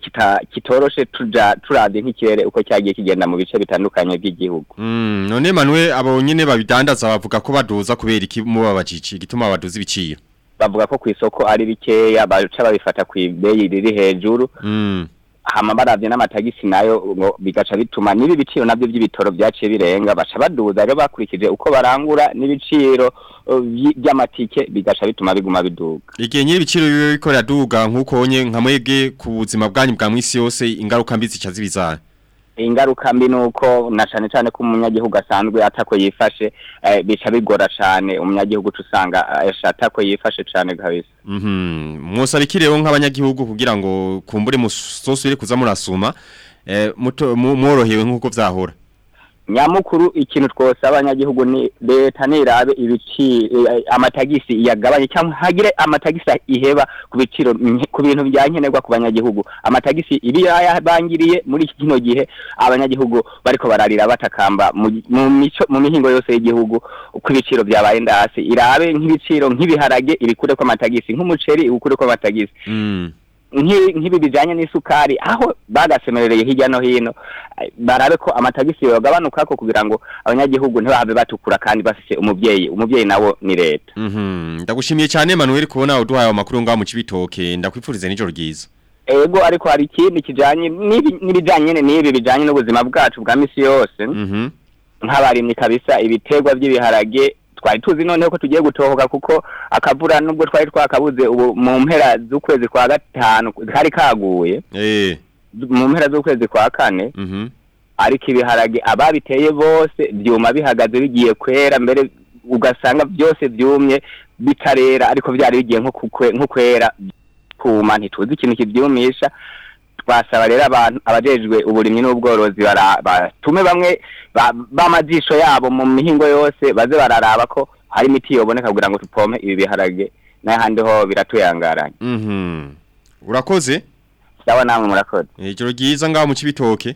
kitoroshe tuja turavye nk'ikirere uko cyagiye kigenda mu bice bitandukanye by'igihugu. Mm, none Manuel abo nyene babidandaza bavuga ko baduza kubera iki mubabajiji gituma baduza ibiciro. Bavuga ko ku isoko ari bikeya baca babifata ku ibeyi riri hejuru Mm. hama baravye n'amatagisi na yo bigaca bituma n'ibi biciro navyo by'ibitoro byaciye birenga baca baduza rero bakurikije uko barangura n'ibiciro uh, by'amatike bigaca bituma biguma biduga Igihe nyiri ibiciro bibe biko raduga nk'uko onye nka mwebwe ku buzima bwanyu bwa mwisi yose ingaruka mbi zica zibizana. Ingaruka mbi nuko na cane cane ko umunyagihugu asanzwe atako yifashe eh, bica bigora cane umunyagihugu usanga atako yifashe cane kabisa Mhm. Mwosaba iki rero nk'abanyagihugu kugira ngo kumbure musosubire kuza murasuma eh mworohewe nk'uko vyahora. Nyamukuru ikintu twose abanyagihugu ni leta nirabe ibici eh, amatagisi yagabanye cyangwa hagire amatagisi iheba ku biciro ku bintu byankenerwa ku banyagihugu. Amatagisi ibi yabangiriye muri iki kino gihe abanyagihugu bariko bararira batakamba mu mihingo yose y'igihugu uko ibiciro byabaye ndasi irabe nk'ibiciro nk'ibiharage ibikure ko amatagisi nk'umuceri ibikure ko amatagisi Mm. Nk'i- nk'ibi bijanye n'isukari aho bagasemerereye hirya no hino barabe ko amatagisi yogabanuka ko kugira ngo abanyagihugu ntibahave batukura kandi bafise umuvyeyi umuvyeyi nawo ni leta Mhm. Ndagushimiye cyane Manuel kubona uduhaye amakuru ngaho mu cibitoke ndakwifuriza n'ijoro ryiza. ego ariko hari ikindi kijanye n'ibi- n'ibijanye nyene n'ibi bijanye n'ubuzima bwacu bwa misi yose Mhm. nk'abarimyi kabisa ibiterwa by'ibiharage twari tuzi noneho ko tugiye gutohoka kuko akavura nubwo twari twakabuze ubu mu mpera z'ukwezi kwa gatanu kari kaguye Eh. mu mpera z'ukwezi kwa kane Mhm. ariko ibiharage ababiteye bose byuma bihagaze bigiye kwera mbere ugasanga byose byumye bitarera ariko byari bigiye nko kwera kuma ntituzi ikintu kibyumisha twasaba rero abantu abajejwe uburimyi n'ubworozi batume bamwe ba- b'amajisho yabo mu mihingo yose baze bararaba ko hari imiti yoboneka kugira ngo tupompe ibi biharage n'ahandi ho biratuyangaranye Mhm. Urakoze? sawa namwe murakoze Ijoro ryiza ngaho mu cibitoke.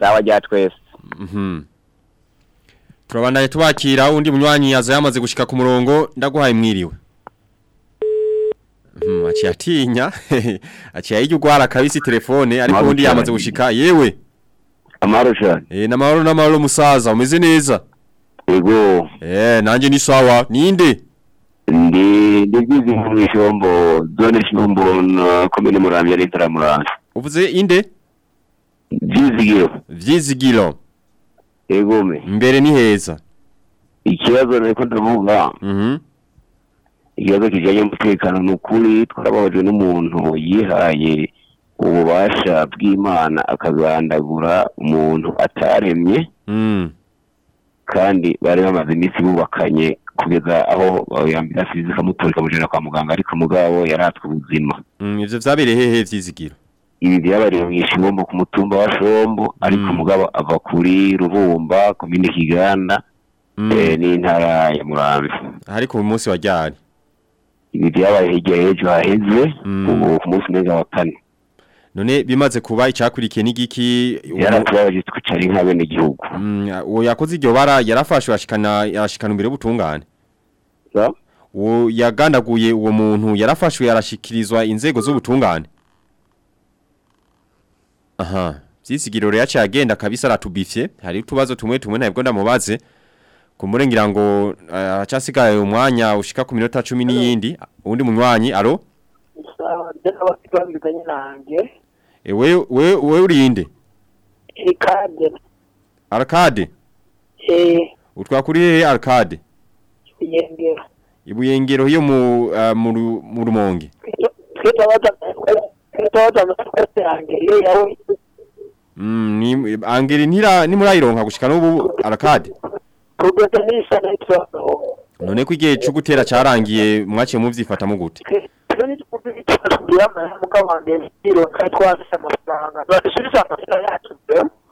sawa rya twese Mhm. Turabandanye tubakira undi munywanyi yaza yamaze gushika ku murongo ndaguhaye mwiriwe. Mhm, aciye atinya. aciye yijya ugwara kabisi telefone ariko Amahoro undi cyane. yamaze gushika yewe. Amahoro cyane. Eh namahoro namahoro musaza umeze neza. Ego. Eh nanje ni sawa. Ninde? Ndi ndigize mu ishombo zone shombo na komine muramya n'intara muramya. Uvuze inde? Vyizigiro. Vyizigiro. Ego me. Mbere ni heza. Ikibazo nariko ndavuga. Mhm. Ikibazo kijanye n'umutekano n'ukuri twarababajwe n'umuntu yihaye ububasha bw'Imana akagandagura umuntu ataremye Mm. kandi bari bamaze iminsi bubakanye kugeza aho yambira fizi ikamutora ikamujana kwa muganga ariko mugabo yaratswe ubuzima Mm, ivyo vyabereye hehe vyizigiro? ibi byabareye mu ishombo ku mutumba wa shombo ariko mugabo ava kuri rubumba komine kiganda eh, n'intara ya murambi Ariko uyu munsi wajyari. Ibi byabaye hirya y'ejo haheze ubu ku munsi neza wa kane None bimaze kuba icakurikiye n'igiki yaratubabaje twicara inka bene igihugu Mm, uwo yakoze iryo bara yarafashwe ashikana yashikana imbere y'ubutungane. Uwo yagandaguye uwo muntu yarafashwe yarashikirizwa inzego z'ubutungane. Aha, vyisigiro rero yaciye agenda kabisa aratubifye. Hari utubazo tumwe tumwe ntabwo ndamubaze. Kumbure ngira ngo uh, acasigaye umwanya ushika ku minota 10 n'iyindi. Undi munywanyi, alo? abafitanye nanjye E, we we we urinde? ikade Arcade. eh Utwakuri hehe Arcade? yengera Ibuyengero hiyo mu uh, mu Ru- mu rumonge. twitabaza twitabaza amatwese yanjye iyo yawe Mm, ni angeri ntira ni murayironka gushika n'ubu arakade. N'isa n'ikibazo None ko igihe cyo gutera carangiye mwaciye muvyifata mu gute?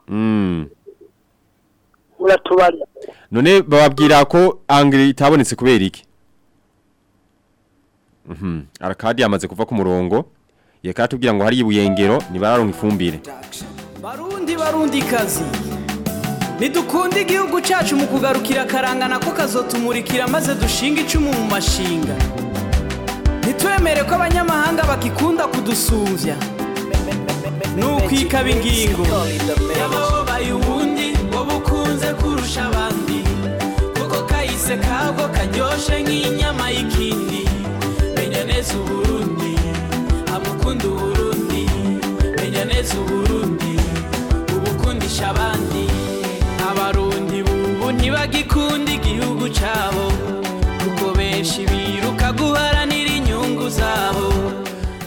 Mm. uratubarira None bababwira ko angeri itabonetse kubera iki? Mhm. Arakadi yamaze kuva ku murongo. Yeka tubwira ngo hari ibuyengero nibararonka ifumbire. barundi barundi kazi ntidukunde igihugu cyacu mu kugarukira akarangana ko kazotumurikira maze dushinga icumu mu mashinga. Ntitwemere ko abanyamahanga bakikunda kudusumbya ni ukwikaba ingingo. Yababaye ubundi wowe ukunze kurusha abandi. Kuko kahise kabwo karyoshe nk'inyama y'ikindi. Menya neza uburundi amukunda uburundi. Menya neza uburundi ubukundisha abandi. Bubu ntibagikunda igihugu cyabo kuko benshi biruka guharanira inyungu zabo.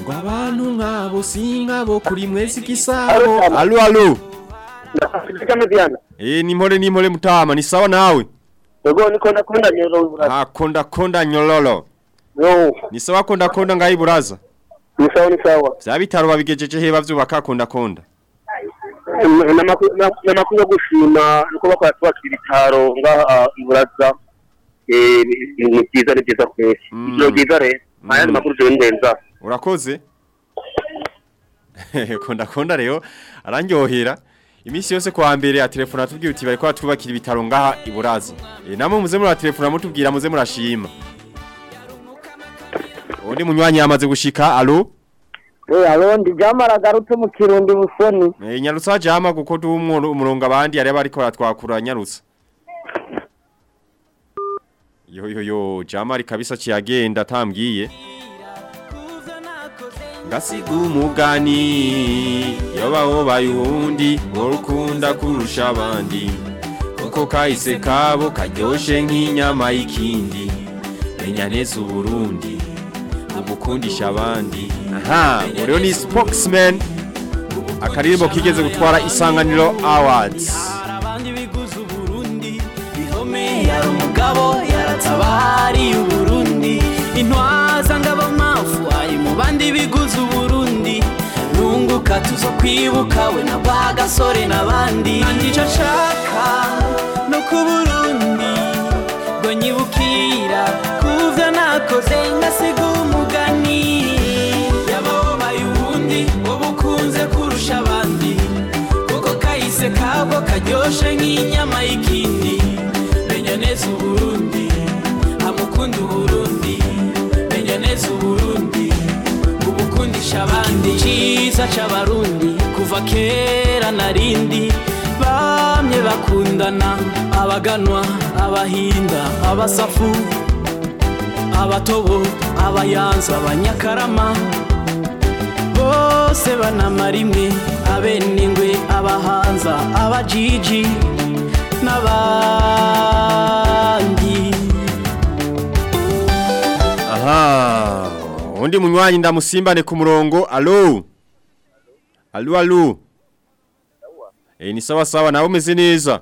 Ngo abantu nkabo si nkabo kuri mwese igisabo alo alo eh ni mpore ni mpore mutama. Ni sawa nawe? Yego niko ndakunda nyoro ah konda konda nyololo. Yo. Ni sawa konda konda ngayi buraza? Ni sawa ni sawa. Vya bitaro babigejeje he bavyubaka konda. Konda n'amakuru yo gushima nuko bakora twakira ibitaro ngaha iburaza eh ni byiza ni byiza kwese. Ijoro ryiza rero. Ayandi makuru jewe ndenza urakoze? Konda konda rero. Arandyohera imisi yose kwa mbere a telefone atubwira uti bariko batubakira ibitaro ngaha iburaza e, namwe muze muri telefone mutubwira muze murashima. Undi munywanyi yamaze gushika. Alo Eh, alondi jama ragarutse mu kirundi busoni. e, nyarutsa jama kuko du umurongo abandi areba ariko aratwakura nyarutsa yo yo yo jama ari kabisa ciyagenda atambwiye ngasiga umugani yabaho bayundi urukunda kurusha abandi. Kuko kahise kabo karyoshe nk'inyama y'ikindi. Menya neza uburundi ubukundisha abandi. Aha rero ni spokesman. Akaririmbo kigeze gutwara isanganiro awards. Abandi biguze uburundi bihome yari umugabo yaratabariye uburundi. Intwaza ngabo mafu ari mu bandi biguze uburundi. Nunguka tuzo kwibuka we na ba gasore n'abandi. Nanjye icyo nshaka no ku burundi ngo nyibukira kuvyo nakoze ngasiga umugani kahise kabwo karyoshe nk'inyama y'ikindi. Menya neza uburundi amukunda uburundi. Menya neza uburundi ubukundisha abandi. Cyiza c'abarundi kuva kera narindi bamye bakundana abaganwa abahinda abasafu abatobo abayanza abanyakarama. Bose banamara imwe. Abenengwe abahanza abajiji n'abandi. Aha undi munywanyi ndamusimbane ku murongo. Alo alo alo eh ni sawa sawa nawe umeze neza?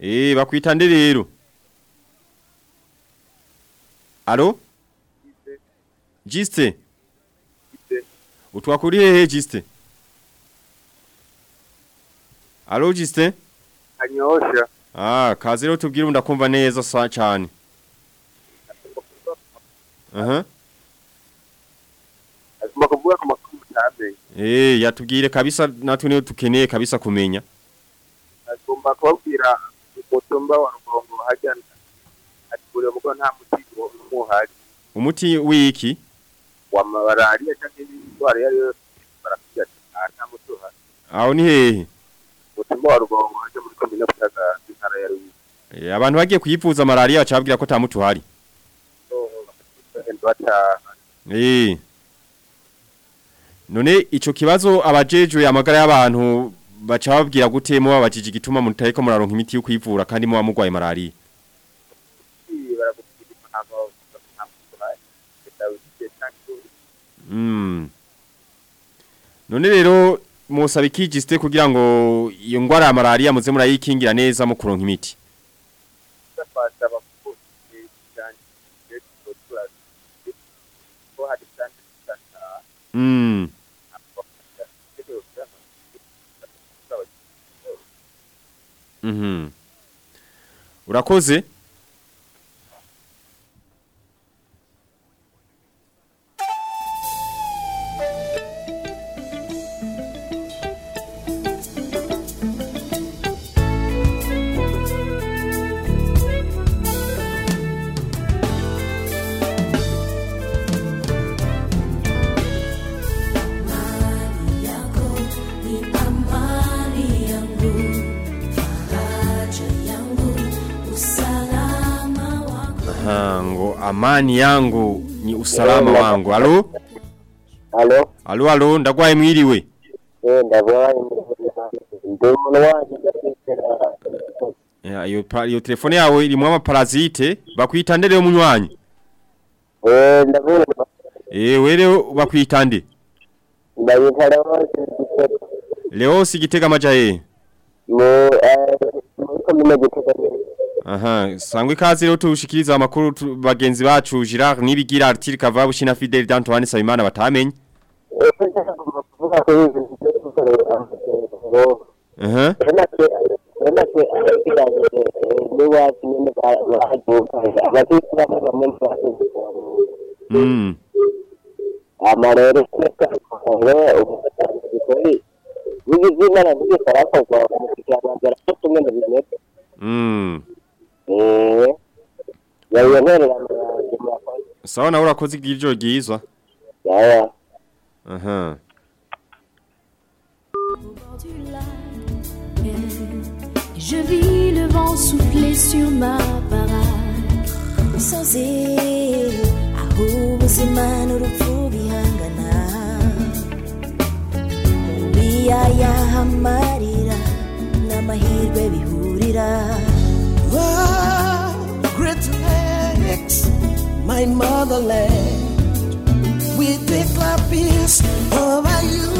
Eh bakwita nde rero? Alo Jiste Utwakuri hehe Jiste Alo Jiste Anyosha. Ah kazi rero tubwire ndakumva neza sa cyane. Aha. Agomba kuvuga ku makuru mutabe. Eh yatubwire kabisa natwe niyo tukeneye kabisa kumenya. Agomba kubabwira umutumba wa Rugongo hajya ati buri mugo nta muti umuhari Umuti wiki? Wa malaria cyangwa indwara yari yose barakubwira ati "Ah, nta muti uhari. Aho ni hehe? Umutumba wa Rugongo hajya muri komine Butaga intara ya Ruyigi. Eh, abantu bagiye kuyivuza malaria bacabwira ko tamutu hari Bata Eh. None ico kibazo abajejwe amagara y'abantu baca babwira gute mu babajije igituma mutariko muraronka imiti yo kwivura kandi mu bamugwaye malaria barakubwira ntabwo nta muti uhari. Leta wigiye cyangwa Mm. None rero mu musaba ikijiste kugira ngo iyo ngwara ya malaria muze murayikingira neza mu kuronka imiti. Twasaba amani yangu ni usalama wangu. Alo? Alo? Alo alo ndagwaye mwiriwe. Eh, ndagwaye Ya, iyo iyo telefone yawe irimo amaparasite bakwita nde rero munywanyi? Eh, ndavuga Eh, were bakwita nde? ndayita rero Leo sigitega amaja he. mu eh muri komine gitega Aha, sangwe ikaze rero tushikiriza amakuru bagenzi bacu Girard nibigira Arthur Kavabu shina Fidel d'Antoine Sabimana batamenye. Aha. Mm. rero ubutandukanye wigize imana n'ibyo arakorwa mu kiganza cyo tumwe mu bimeze Eh Sawa nawe urakoze yaya. Aha. Je vis le vent souffler sur ma baraque Soze aho ubuzima n'urupfu bihangana Mu biyaya hamarira n'amahirwe bihurira Great lakes, my motherland. We declare peace over you.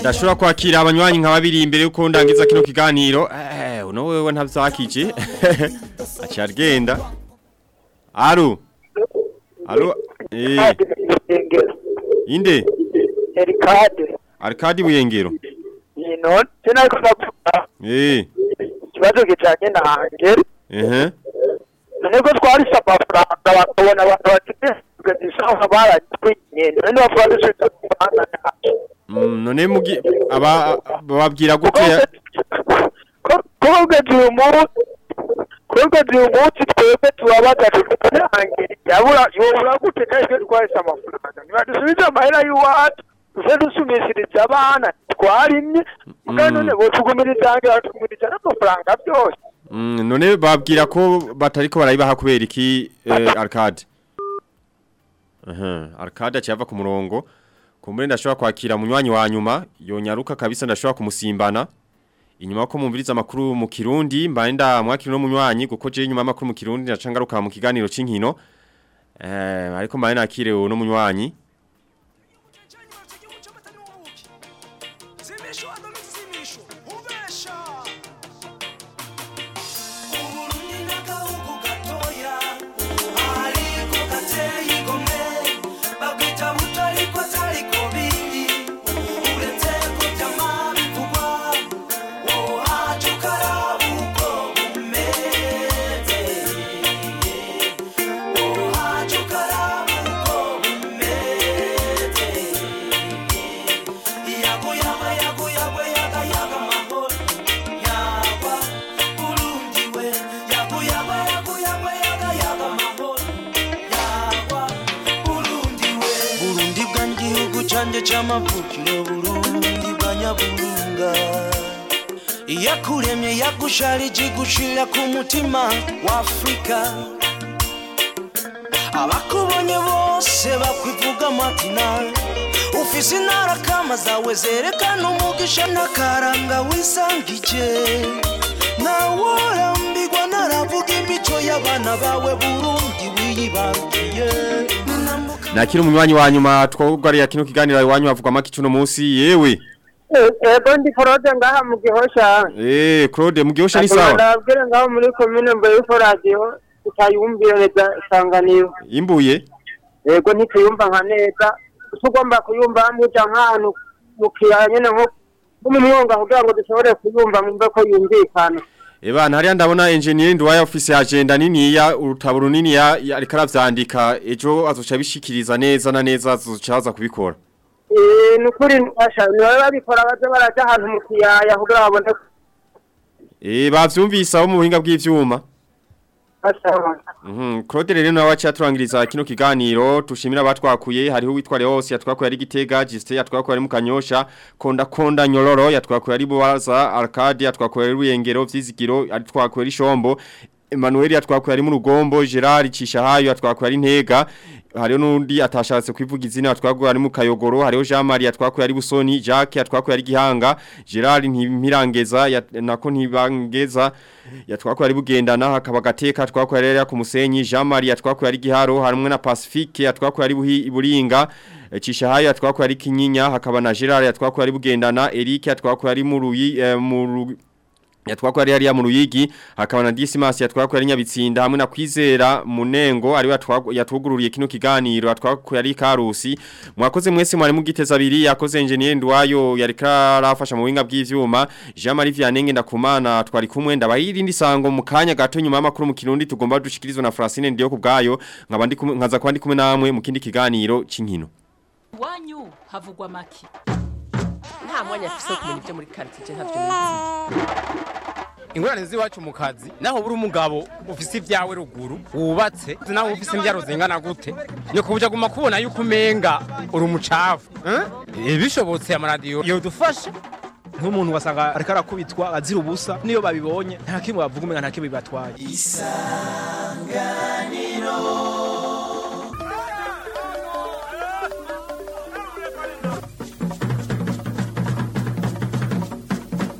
Ndashobora kwakira abanywanyi nka babiri imbere yuko ndangiza kino kiganiro. Eh, uno wewe ntavyakije. Acha agenda. Alo. Alo. Eh. Inde. Erikade. Arkadi Buyengero. Ino, tena ko navuga Eh. ikibazo kijanye nanjye Eh. ni bwo twarise amafaranga bakabona abantu bakigisha aho baragitwinye none bavuga dushitse ku muhanda Mm, none mugi aba bababwira gute munsi kugeza uyu munsi twebwe tubabaza turangiye yabura yobura gute natwe twahise amafaranga nibadusubize amahera y'iwacu tuje dusumishiriza abana twarimye mugabo none botugumiriza hange batugumiriza n'amafaranga byose Mm, none babwira ko batariko barayibaha kubera iki eh, arcade Aha, arcade acyava ku murongo. Kumbure ndashobora kwakira munywanyi wa nyuma yonyaruka kabisa ndashobora kumusimbana. Inyuma ko mumviriza makuru mu Kirundi mbaye ndamwakira no munywanyi guko je inyuma makuru mu Kirundi ndacangaruka mu kiganiro c'inkino. Eh ariko mbaye nakire uno munywanyi iyakuremye yagusharije gushira ku mutima wa afurika abakubonye bose bakwivuga amatina ufise intara kama zawe zerekana umugisha n'akaranga wisangije. Naworambirwa naravuga imico y'abana bawe burundi wiyibarukiye. Nakira umunywanyi wa nyuma twogwariye kino kiganiro iwanyu bavugwa make cuno munsi? Yewe! Ego ndi forode ngaha mu gihosha eh Claude mugihosha ni sawa? ndabwire ngaho muri komine mbere y'uko radiyo tutayumvira neza isanganiro. Imbuye ego ntituyumva nka neza. Tugomba kuyumva muja nk'ahantu mu kiyaya nyene nko mu mwonga kugira ngo dushobore kuyumva mwumve ko yumvikana. Eba hariya ndabona engineer ndwaya office agenda nini ya urutabo runini ya ya- ariko aravyandika ejo azoca bishikiriza neza na neza azocaza kubikora. Eh, ni ukuri nibabe babikora baze baraja ahantu mu kiyaya kugira babone Eh bavyumvisa abo mu buhinga bw'ivyuma. Asha. Mhm Claude rero nawe acha turangiriza kino kiganiro. Tushimira abatwakuye. Hariho witwa Leos yatwakuye ari Gitega. Giste yatwakuye ari Mukanyosha. Konda Konda Nyororo yatwakuye ari Buwaza. Arcade yatwakuye ari Ruyengero. Vyizigiro ari twakuye ari Shombo. Emmanuel atwakuye ari mu Rugombo Gerard Cishahayo atwakuye ari Ntega hariho nundi atashatse kwivuga izina atwakuye ari mu Kayogoro hariho Jean Marie atwakuye ari Busoni Jacques atwakuye ari Gihanga Gerard ntimirangeza nako ntibangeza yatwakuye ari bugendana hakaba gateka atwakuye ari ku musenyi Jean Marie atwakuye ari Giharo harumwe na Pacifique atwakuye ari buringa Eh, Cishahayo yatwakuye ari Kinyinya hakaba na Gerard atwakuye ari bugendana Eric atwakuye ari mu Ruyi eh, mu Ru- yatwako ari hariya mu ruyigi hakaba na Dismas yatwako ari nyabitsinda hamwe na kwizera munengo ari yatwugururiye kino kiganiro yatwako ari karusi. Mwakoze mwese mwari mugiteza abiri yakoze engineer ndwayo yari karafasha mu winga bw'ivyuma. Jean Marie Vianney ndakumana twari kumwe ndabayirindi sango mu kanya gato nyuma y'amakuru mu kirundi tugomba dushikirizwa na Francine ndiyo kubgayo nkaba ndi kumwe- nkaza kwandi kumwe namwe mu kindi kiganiro c'inkino. Iwanyu havugwa make. Nta mwanya afise wo kumenya ibyo muri ntavyo nizi ingorane z'iwacu mu kazi naho buri umugabo ufise ibyawe ruguru wubatse naho ufise imbyaro zingana gute. Nyoko buja guma kubona yuko umenga uri umucafu eh? Bishobotse amaradiyo yodufasha. Nk'umuntu wasanga ariko arakubitwa azira ubusa niyo babibonye nta kimwe bavuga umenga nta kimwe bibatwaye. Isanganiro.